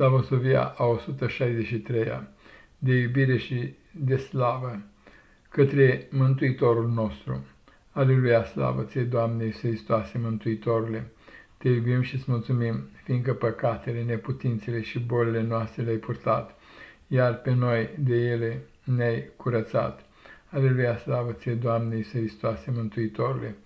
Slavosovia a 163-a, de iubire și de slavă, către Mântuitorul nostru. Aleluia, slavă ție, Doamne Iisus Hristoase, Mântuitorule! Te iubim și îți mulțumim, fiindcă păcatele, neputințele și bolile noastre le-ai purtat, iar pe noi de ele ne-ai curățat. Aleluia, slavă ție, Doamne Iisus Hristoase, Mântuitorule!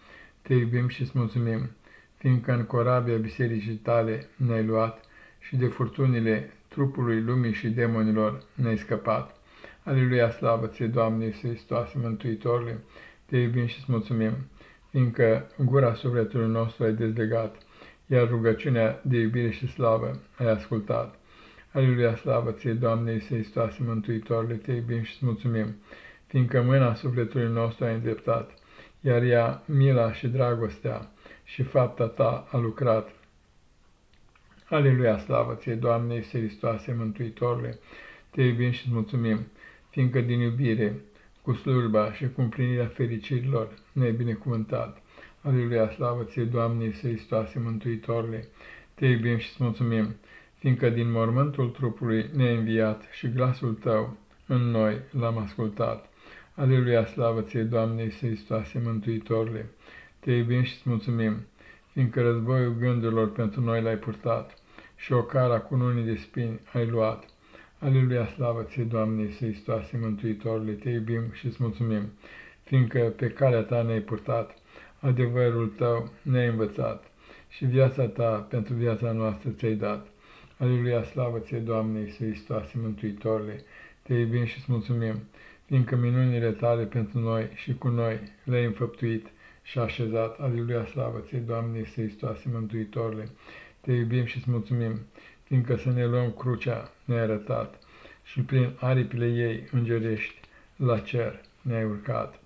Te iubim și îți mulțumim, fiindcă în corabia bisericii tale ne-ai luat și de furtunile trupului lumii și demonilor ne-ai scăpat. Aleluia, slavă ție, Doamne Iisus Hristoase, Mântuitorule! Te iubim și îți mulțumim, fiindcă gura sufletului nostru ai dezlegat, iar rugăciunea de iubire și slavă ai ascultat. Aleluia, slavă ție, Doamne Iisus Hristoase, Mântuitorule, te iubim și îți mulțumim, fiindcă mâna sufletului nostru ai îndreptat, iar ea, mila și dragostea și fapta ta a lucrat. Aleluia, slavă ție, Doamne Iisus Hristoase, Mântuitorule, te iubim și îți mulțumim, fiindcă din iubire, cu slujba și cu împlinirea fericirilor ne-ai binecuvântat. Aleluia, slavă ție, Doamne Iisus Hristoase, Mântuitorule, te iubim și îți mulțumim, fiindcă din mormântul trupului ne-ai înviat și glasul tău în noi l-am ascultat. Aleluia, slavă ție, Doamne Iisus Hristoase, Mântuitorule, te iubim și îți mulțumim, fiindcă războiul gândurilor pentru noi l-ai purtat și o cara cu unii de spini ai luat. Aleluia, slavă ție, Doamne Iisus Hristoase, Mântuitorule, te iubim și îți mulțumim, fiindcă pe calea ta ne-ai purtat, adevărul tău ne-ai învățat și viața ta pentru viața noastră ți-ai dat. Aleluia, slavă ție, Doamne Iisus Hristoase, Mântuitorule, te iubim și îți mulțumim, fiindcă minunile tale pentru noi și cu noi le-ai înfăptuit și așezat. Aleluia, slavă ție, Doamne Iisus Hristoase, Mântuitorule, te iubim și îți mulțumim, fiindcă să ne luăm crucea ne-ai arătat și prin aripile ei îngerești la cer ne-ai urcat.